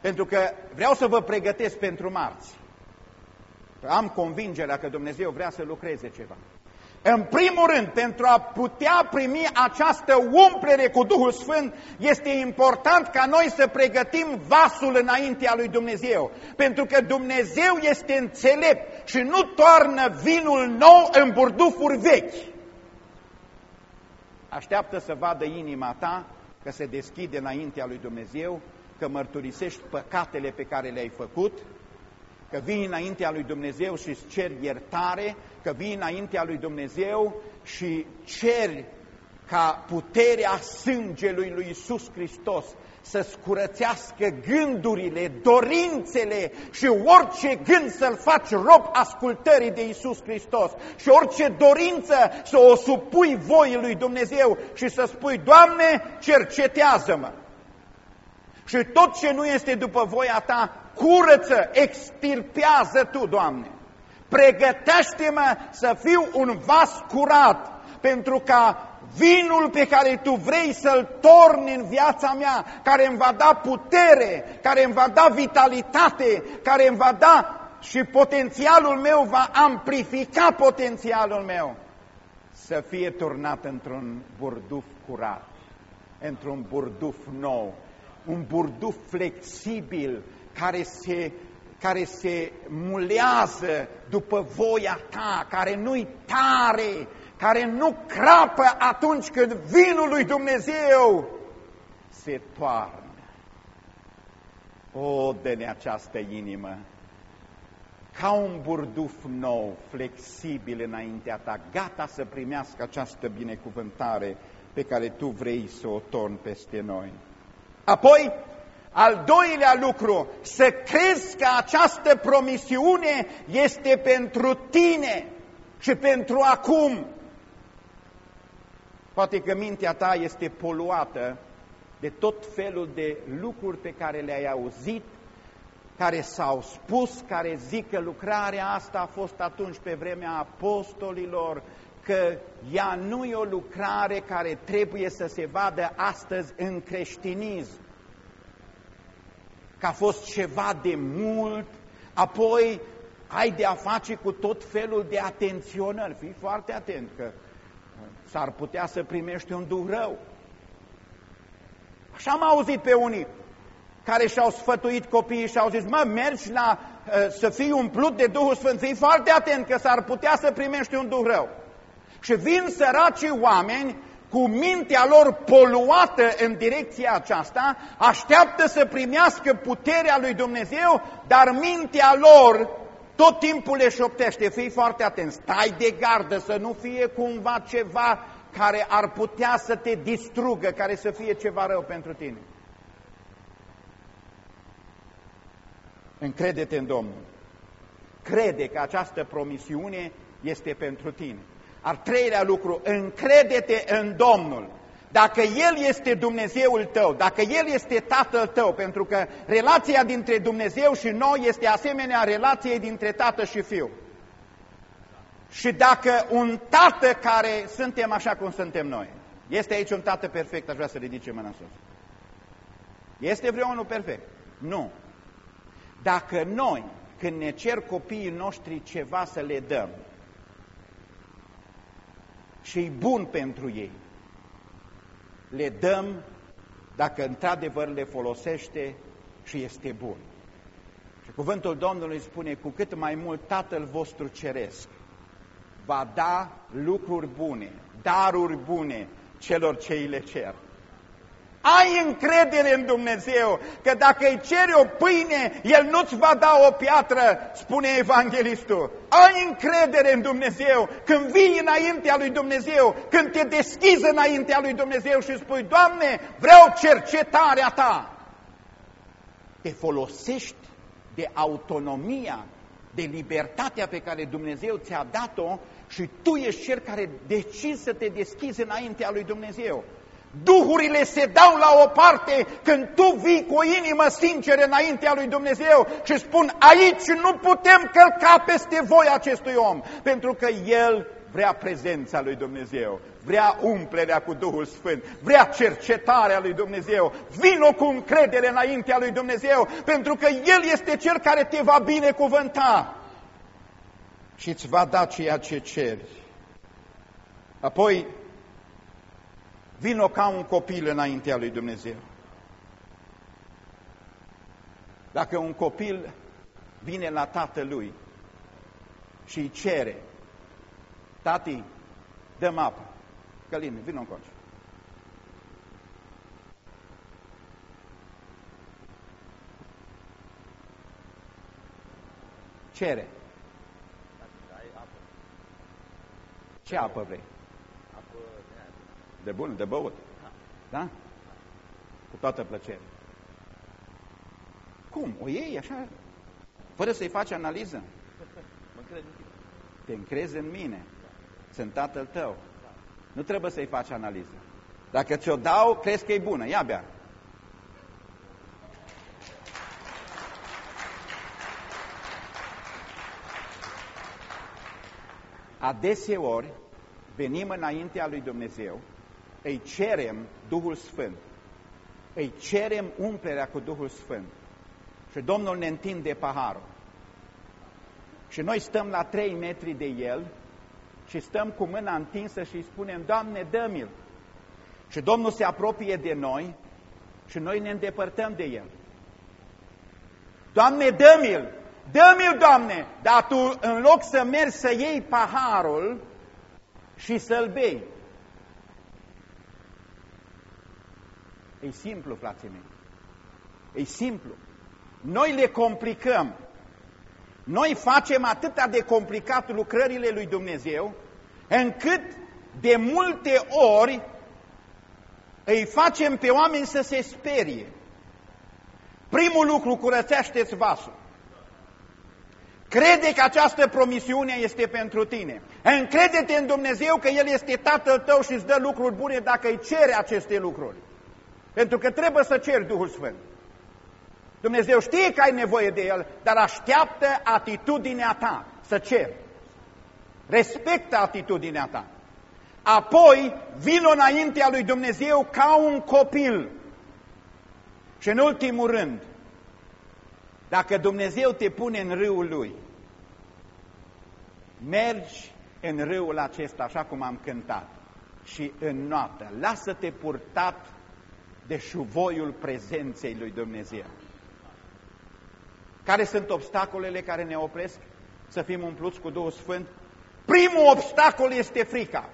pentru că vreau să vă pregătesc pentru marți. Am convingerea că Dumnezeu vrea să lucreze ceva. În primul rând, pentru a putea primi această umplere cu Duhul Sfânt, este important ca noi să pregătim vasul înaintea lui Dumnezeu. Pentru că Dumnezeu este înțelept și nu toarnă vinul nou în burdufuri vechi. Așteaptă să vadă inima ta că se deschide înaintea lui Dumnezeu că mărturisești păcatele pe care le-ai făcut, că vii înaintea lui Dumnezeu și îți ceri iertare, că vii înaintea lui Dumnezeu și ceri ca puterea sângelui lui Isus Hristos să scurățească gândurile, dorințele și orice gând să-l faci rob ascultării de Isus Hristos și orice dorință să o supui voii lui Dumnezeu și să spui, Doamne, cercetează-mă! Și tot ce nu este după voia ta, curăță, extirpează tu, Doamne. Pregătește-mă să fiu un vas curat, pentru ca vinul pe care Tu vrei să-l torni în viața mea, care îmi va da putere, care îmi va da vitalitate, care îmi va da și potențialul meu va amplifica potențialul meu, să fie turnat într-un burduf curat, într-un burduf nou, un burduf flexibil care se, care se mulează după voia ta, care nu-i tare, care nu crapă atunci când vinul lui Dumnezeu se toarnă. O, dă-ne această inimă, ca un burduf nou, flexibil înaintea ta, gata să primească această binecuvântare pe care tu vrei să o torni peste noi. Apoi, al doilea lucru, să crezi că această promisiune este pentru tine și pentru acum. Poate că mintea ta este poluată de tot felul de lucruri pe care le-ai auzit, care s-au spus, care zic că lucrarea asta a fost atunci pe vremea apostolilor, că ea nu e o lucrare care trebuie să se vadă astăzi în creștinism, că a fost ceva de mult, apoi ai de a face cu tot felul de atenționări. Fii foarte atent că s-ar putea să primești un duh rău. Așa am auzit pe unii care și-au sfătuit copiii și au zis, mă, mergi la, uh, să fii umplut de Duhul Sfânt, fii foarte atent că s-ar putea să primești un duh rău. Și vin săraci oameni cu mintea lor poluată în direcția aceasta, așteaptă să primească puterea lui Dumnezeu, dar mintea lor tot timpul le șoptește, fii foarte atent, stai de gardă să nu fie cumva ceva care ar putea să te distrugă, care să fie ceva rău pentru tine. Încrede-te în Domnul. Crede că această promisiune este pentru tine. Al treilea lucru, încrede-te în Domnul. Dacă El este Dumnezeul tău, dacă El este Tatăl tău, pentru că relația dintre Dumnezeu și noi este asemenea relației dintre Tată și Fiu. Și dacă un tată care suntem așa cum suntem noi, este aici un tată perfect, aș vrea să ridice mâna sus. Este vreunul perfect? Nu. Dacă noi, când ne cer copiii noștri ceva să le dăm, și e bun pentru ei, le dăm dacă într-adevăr le folosește și este bun. Și cuvântul Domnului spune, cu cât mai mult Tatăl vostru ceresc va da lucruri bune, daruri bune celor ce îi le cer. Ai încredere în Dumnezeu că dacă îi ceri o pâine, El nu-ți va da o piatră, spune evanghelistul. Ai încredere în Dumnezeu când vii înaintea lui Dumnezeu, când te deschizi înaintea lui Dumnezeu și spui, Doamne, vreau cercetarea Ta. Te folosești de autonomia, de libertatea pe care Dumnezeu ți-a dat-o și tu ești cel care decizi să te deschizi înaintea lui Dumnezeu. Duhurile se dau la o parte când tu vii cu o inimă sinceră înaintea lui Dumnezeu și spun aici nu putem călca peste voi acestui om, pentru că el vrea prezența lui Dumnezeu, vrea umplerea cu Duhul Sfânt, vrea cercetarea lui Dumnezeu, vino cu încredere înaintea lui Dumnezeu, pentru că El este Cel care te va binecuvânta și îți va da ceea ce ceri. Apoi, vino ca un copil înaintea lui Dumnezeu. Dacă un copil vine la tatălui și îi cere, tati, dăm apă, Căline, vină încoace. Cere. Ce apă vrei? Apă de bun, de băut. Da? Cu toată plăcerea. Cum? O iei așa? Fără să-i faci analiză? Mă încred în tine. Te încrezi în mine. Sunt tatăl tău. Nu trebuie să-i faci analiză. Dacă ți-o dau, crezi că e bună. Ia bea. Adeseori venim înaintea lui Dumnezeu, îi cerem Duhul Sfânt, îi cerem umplerea cu Duhul Sfânt și Domnul ne întinde paharul. Și noi stăm la trei metri de El și stăm cu mâna întinsă și îi spunem, Doamne, dă-mi-l. Și Domnul se apropie de noi și noi ne îndepărtăm de El. Doamne, dă-mi-l! Dă-mi-l, Doamne! Dar Tu, în loc să mergi să iei paharul și să-l bei, E simplu, frații mei. E simplu. Noi le complicăm. Noi facem atât de complicat lucrările lui Dumnezeu, încât de multe ori îi facem pe oameni să se sperie. Primul lucru, curățește-ți vasul. Crede că această promisiune este pentru tine. Încrede-te în Dumnezeu că El este Tatăl tău și îți dă lucruri bune dacă îi cere aceste lucruri. Pentru că trebuie să ceri Duhul Sfânt. Dumnezeu știe că ai nevoie de El, dar așteaptă atitudinea ta să ceri. Respectă atitudinea ta. Apoi vin înaintea lui Dumnezeu ca un copil. Și în ultimul rând, dacă Dumnezeu te pune în râul Lui, mergi în râul acesta, așa cum am cântat, și în noapte, lasă-te purtat de șuvoiul prezenței lui Dumnezeu. Care sunt obstacolele care ne opresc să fim umpluți cu Duhul Sfânt? Primul obstacol este frica.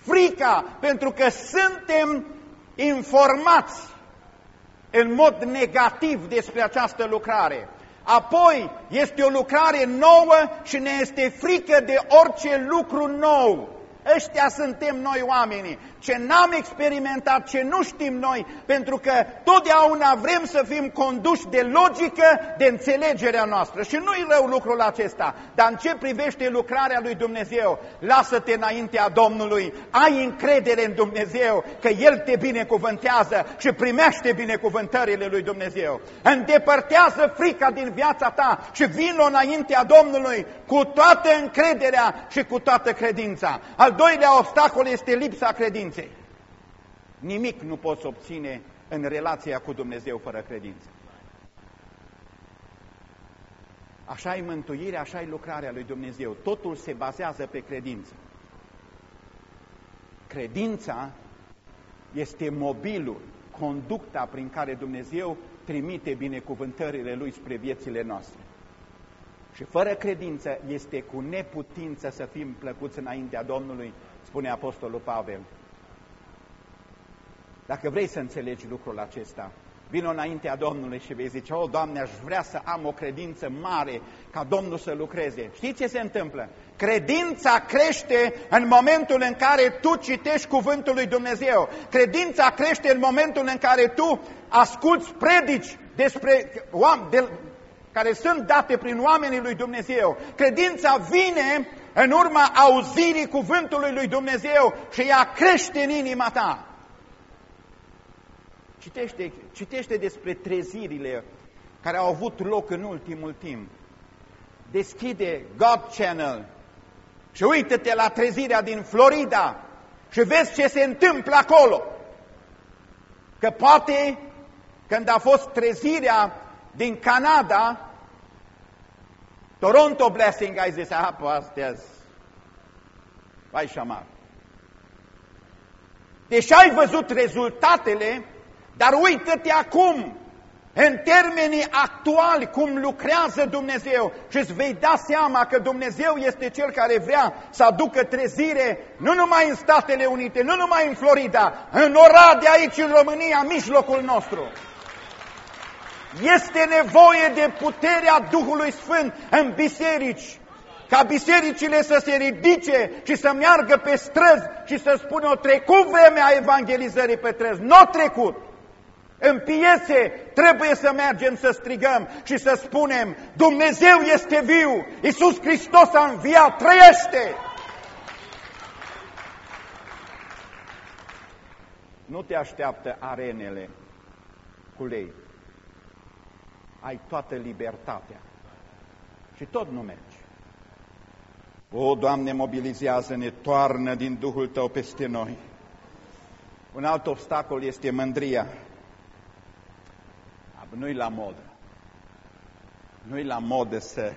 Frica pentru că suntem informați în mod negativ despre această lucrare. Apoi este o lucrare nouă și ne este frică de orice lucru nou. Ăștia suntem noi oamenii. Ce n-am experimentat, ce nu știm noi, pentru că totdeauna vrem să fim conduși de logică, de înțelegerea noastră. Și nu-i rău lucrul acesta, dar în ce privește lucrarea lui Dumnezeu, lasă-te înaintea Domnului, ai încredere în Dumnezeu, că El te binecuvântează și primește binecuvântările lui Dumnezeu. Îndepărtează frica din viața ta și vin înaintea Domnului cu toată încrederea și cu toată credința. Al doilea obstacol este lipsa credinței. Nimic nu poți obține în relația cu Dumnezeu fără credință. Așa e mântuirea, așa e lucrarea lui Dumnezeu. Totul se bazează pe credință. Credința este mobilul, conducta prin care Dumnezeu trimite binecuvântările Lui spre viețile noastre. Și fără credință este cu neputință să fim plăcuți înaintea Domnului, spune Apostolul Pavel. Dacă vrei să înțelegi lucrul acesta, vină înaintea Domnului și vei zice, o, Doamne, aș vrea să am o credință mare ca Domnul să lucreze. Știți ce se întâmplă? Credința crește în momentul în care tu citești cuvântul lui Dumnezeu. Credința crește în momentul în care tu asculți predici despre de, care sunt date prin oamenii lui Dumnezeu. Credința vine în urma auzirii cuvântului lui Dumnezeu și ea crește în inima ta. Citește, citește despre trezirile care au avut loc în ultimul timp. Deschide God Channel și uită-te la trezirea din Florida și vezi ce se întâmplă acolo. Că poate când a fost trezirea din Canada, Toronto Blessing ai zis, apă astăzi, vai șamar. Deși ai văzut rezultatele, dar uită-te acum, în termenii actuali, cum lucrează Dumnezeu și îți vei da seama că Dumnezeu este Cel care vrea să aducă trezire nu numai în Statele Unite, nu numai în Florida, în Oradea aici în România, în mijlocul nostru. Este nevoie de puterea Duhului Sfânt în biserici, ca bisericile să se ridice și să meargă pe străzi și să spună o trecut vremea evangelizării pe străzi, nu trecut. În piese trebuie să mergem să strigăm și să spunem Dumnezeu este viu, Iisus Hristos a înviat, trăiește! Nu te așteaptă arenele cu lei ai toată libertatea. Și tot nu mergi. O, Doamne, mobilizează-ne, toarnă din Duhul Tău peste noi. Un alt obstacol este mândria. Nu-i la modă. Nu-i la modă să,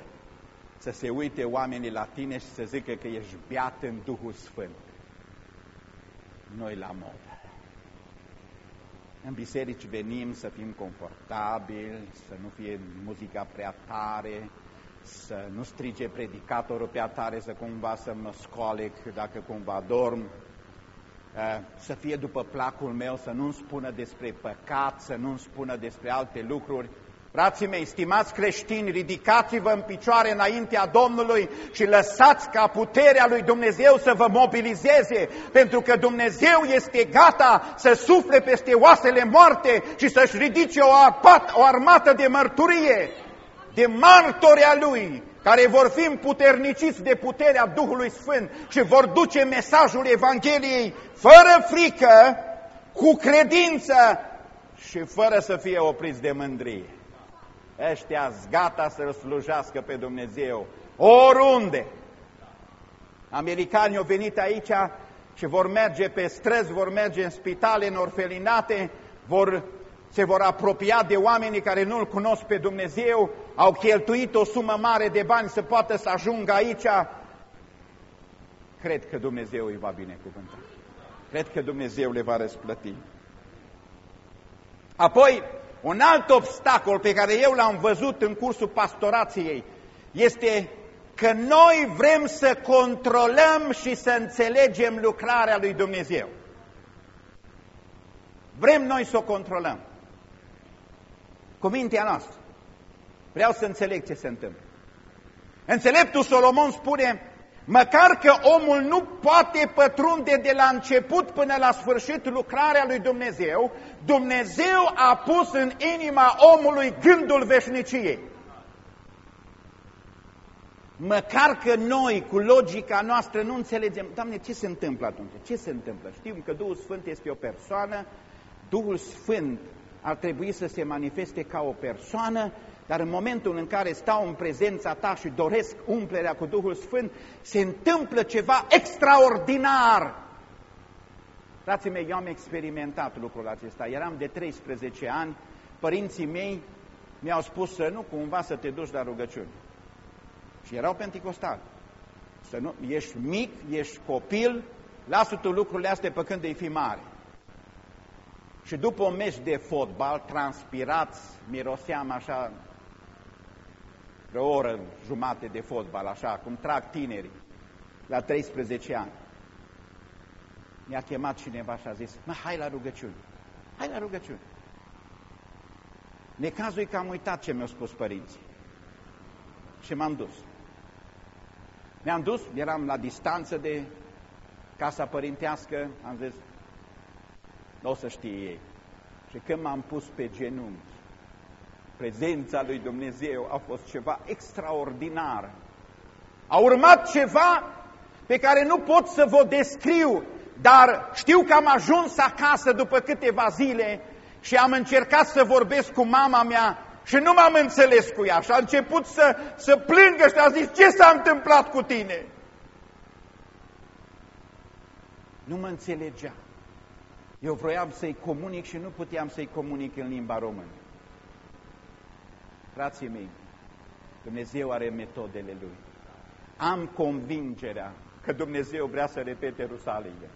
să se uite oamenii la tine și să zică că ești beat în Duhul Sfânt. Nu-i la modă. În biserici venim să fim confortabili, să nu fie muzica prea tare, să nu strige predicatorul prea tare, să cumva să mă scoalec dacă cumva dorm, eh, să fie după placul meu, să nu-mi spună despre păcat, să nu-mi spună despre alte lucruri, Frații mei, stimați creștini, ridicați-vă în picioare înaintea Domnului și lăsați ca puterea lui Dumnezeu să vă mobilizeze, pentru că Dumnezeu este gata să sufle peste oasele moarte și să-și ridice o, arpat, o armată de mărturie, de martori a Lui, care vor fi împuterniciți de puterea Duhului Sfânt și vor duce mesajul Evangheliei fără frică, cu credință și fără să fie opriți de mândrie ăștia gata să-L slujească pe Dumnezeu, oriunde. Americanii au venit aici și vor merge pe străzi, vor merge în spitale, în orfelinate, vor, se vor apropia de oamenii care nu-L cunosc pe Dumnezeu, au cheltuit o sumă mare de bani să poată să ajungă aici. Cred că Dumnezeu îi va binecuvânta. Cred că Dumnezeu le va răsplăti. Apoi, un alt obstacol pe care eu l-am văzut în cursul pastorației este că noi vrem să controlăm și să înțelegem lucrarea lui Dumnezeu. Vrem noi să o controlăm. Cu mintea noastră. Vreau să înțeleg ce se întâmplă. Înțeleptul Solomon spune, Măcar că omul nu poate pătrunde de la început până la sfârșit lucrarea lui Dumnezeu, Dumnezeu a pus în inima omului gândul veșniciei. Măcar că noi, cu logica noastră, nu înțelegem, Doamne, ce se întâmplă atunci? Ce se întâmplă? Știm că Duhul Sfânt este o persoană, Duhul Sfânt ar trebui să se manifeste ca o persoană, dar în momentul în care stau în prezența ta și doresc umplerea cu Duhul Sfânt, se întâmplă ceva extraordinar. Frații mei, eu am experimentat lucrul acesta. Eram de 13 ani, părinții mei mi-au spus să nu cumva să te duci la rugăciuni. Și erau penticostali. Să nu, ești mic, ești copil, lasă tu lucrurile astea pe când îi fi mare. Și după un meci de fotbal, transpirați, miroseam așa, o oră jumate de fotbal, așa, cum trag tinerii, la 13 ani. Mi-a chemat cineva și a zis, mă, hai la rugăciuni, hai la rugăciuni. Necazul e că am uitat ce mi-au spus părinții. Și m-am dus. Mi-am dus, eram la distanță de casa părintească, am zis, nu o să știe ei. Și când m-am pus pe genunchi, prezența lui Dumnezeu a fost ceva extraordinar. A urmat ceva pe care nu pot să vă descriu, dar știu că am ajuns acasă după câteva zile și am încercat să vorbesc cu mama mea și nu m-am înțeles cu ea și a început să, să plângă și a zis, ce s-a întâmplat cu tine? Nu mă înțelegea. Eu vroiam să-i comunic și nu puteam să-i comunic în limba română. Frații mei, Dumnezeu are metodele Lui. Am convingerea că Dumnezeu vrea să repete Ierusalimul.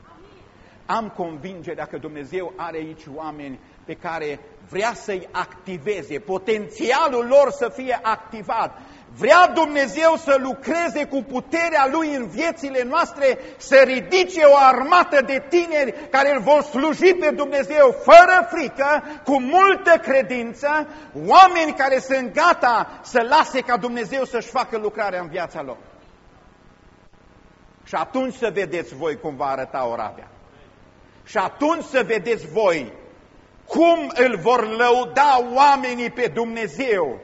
Am convingerea că Dumnezeu are aici oameni pe care vrea să-i activeze, potențialul lor să fie activat. Vrea Dumnezeu să lucreze cu puterea Lui în viețile noastre, să ridice o armată de tineri care îl vor sluji pe Dumnezeu fără frică, cu multă credință, oameni care sunt gata să lase ca Dumnezeu să-și facă lucrarea în viața lor. Și atunci să vedeți voi cum va arăta Oradea. Și atunci să vedeți voi cum îl vor lăuda oamenii pe Dumnezeu,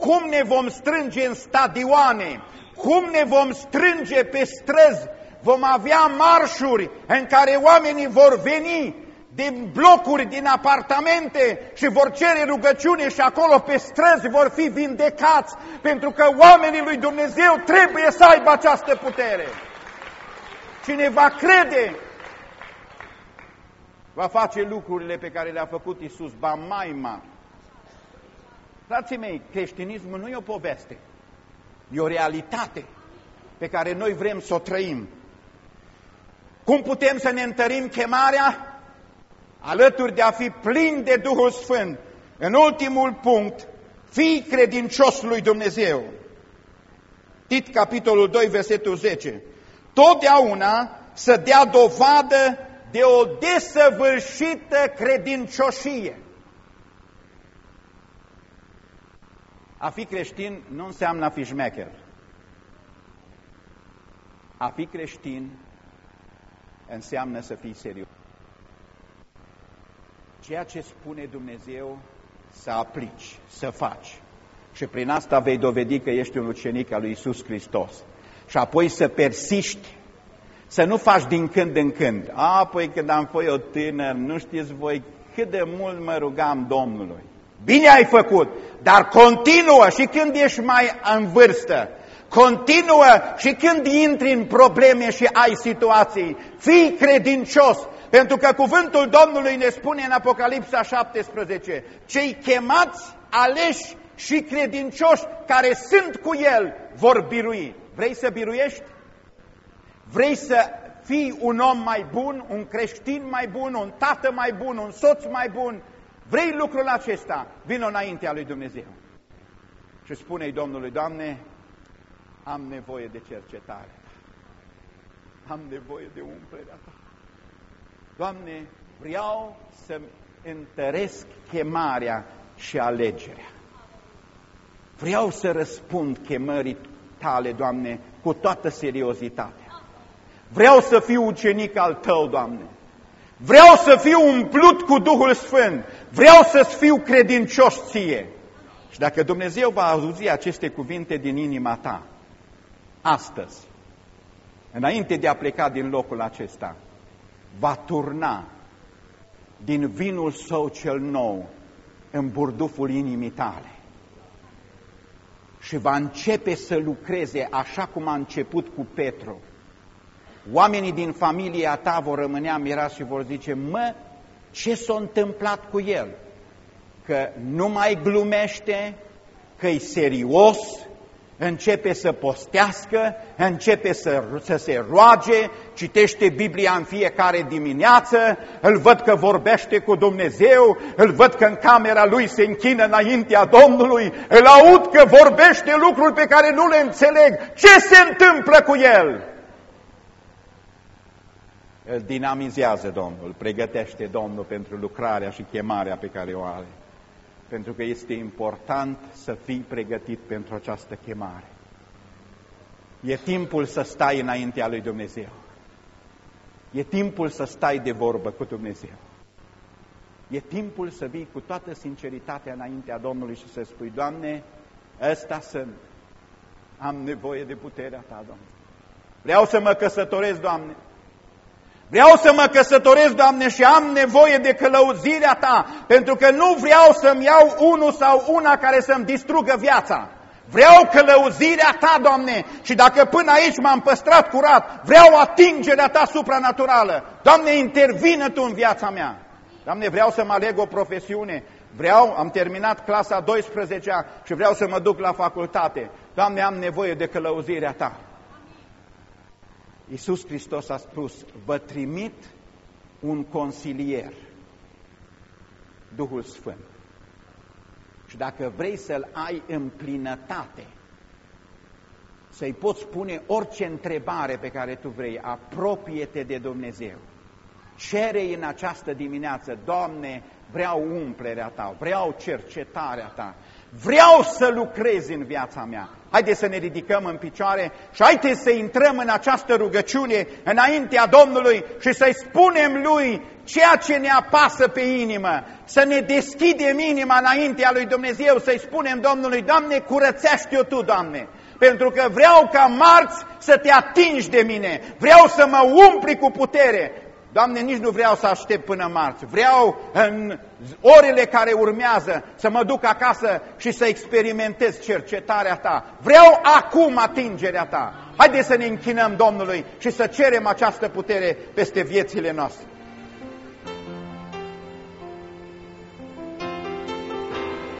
cum ne vom strânge în stadioane, cum ne vom strânge pe străzi, vom avea marșuri în care oamenii vor veni din blocuri, din apartamente și vor cere rugăciune și acolo pe străzi vor fi vindecați, pentru că oamenii lui Dumnezeu trebuie să aibă această putere. Cine va crede va face lucrurile pe care le-a făcut Isus, ba mai mari. Frații mei, creștinismul nu e o poveste, e o realitate pe care noi vrem să o trăim. Cum putem să ne întărim chemarea? Alături de a fi plin de Duhul Sfânt. În ultimul punct, fii credincios lui Dumnezeu. Tit, capitolul 2, versetul 10. Totdeauna să dea dovadă de o desăvârșită credincioșie. A fi creștin nu înseamnă a fi șmecher. A fi creștin înseamnă să fii serios. Ceea ce spune Dumnezeu să aplici, să faci. Și prin asta vei dovedi că ești un ucenic al lui Isus Hristos. Și apoi să persiști să nu faci din când în când. A, păi când am fost eu tânăr, nu știți voi cât de mult mă rugam Domnului. Bine ai făcut, dar continuă și când ești mai în vârstă. Continuă și când intri în probleme și ai situații. Fii credincios, pentru că cuvântul Domnului ne spune în Apocalipsa 17, cei chemați, aleși și credincioși care sunt cu El vor birui. Vrei să biruiești? Vrei să fii un om mai bun, un creștin mai bun, un tată mai bun, un soț mai bun? Vrei lucrul acesta? Vino înaintea lui Dumnezeu. Și spune-i Domnului, Doamne, am nevoie de cercetare. Am nevoie de umplerea Ta. Doamne, vreau să-mi întăresc chemarea și alegerea. Vreau să răspund chemării tale, Doamne, cu toată seriozitatea. Vreau să fiu ucenic al Tău, Doamne. Vreau să fiu umplut cu Duhul Sfânt. Vreau să fiu credincios Ție. Și dacă Dumnezeu va auzi aceste cuvinte din inima ta, astăzi, înainte de a pleca din locul acesta, va turna din vinul său cel nou în burduful inimii tale și va începe să lucreze așa cum a început cu Petru. Oamenii din familia ta vor rămânea mirați și vor zice, mă, ce s-a întâmplat cu el? Că nu mai glumește, că e serios, începe să postească, începe să, să se roage, citește Biblia în fiecare dimineață, îl văd că vorbește cu Dumnezeu, îl văd că în camera lui se închină înaintea Domnului, îl aud că vorbește lucruri pe care nu le înțeleg. Ce se întâmplă cu el? Îl dinamizează Domnul, îl pregătește Domnul pentru lucrarea și chemarea pe care o are pentru că este important să fii pregătit pentru această chemare. E timpul să stai înaintea lui Dumnezeu. E timpul să stai de vorbă cu Dumnezeu. E timpul să vii cu toată sinceritatea înaintea Domnului și să spui, Doamne, ăsta sunt. Am nevoie de puterea Ta, Doamne. Vreau să mă căsătoresc, Doamne. Vreau să mă căsătoresc, Doamne, și am nevoie de călăuzirea Ta, pentru că nu vreau să-mi iau unul sau una care să-mi distrugă viața. Vreau călăuzirea Ta, Doamne, și dacă până aici m-am păstrat curat, vreau atingerea Ta supranaturală. Doamne, intervină Tu în viața mea. Doamne, vreau să mă aleg o profesiune, vreau, am terminat clasa 12 -a și vreau să mă duc la facultate. Doamne, am nevoie de călăuzirea Ta. Iisus Hristos a spus, vă trimit un consilier, Duhul Sfânt. Și dacă vrei să-L ai în plinătate, să-i poți pune orice întrebare pe care tu vrei, apropie-te de Dumnezeu. cere în această dimineață, Doamne, vreau umplerea Ta, vreau cercetarea Ta, vreau să lucrez în viața mea. Haideți să ne ridicăm în picioare și haideți să intrăm în această rugăciune înaintea Domnului și să-i spunem Lui ceea ce ne apasă pe inimă, să ne deschidem inima înaintea Lui Dumnezeu, să-i spunem Domnului, Doamne, curățește-o Tu, Doamne, pentru că vreau ca marți să te atingi de mine, vreau să mă umpli cu putere, Doamne, nici nu vreau să aștept până marți. Vreau în orele care urmează să mă duc acasă și să experimentez cercetarea Ta. Vreau acum atingerea Ta. Haideți să ne închinăm Domnului și să cerem această putere peste viețile noastre.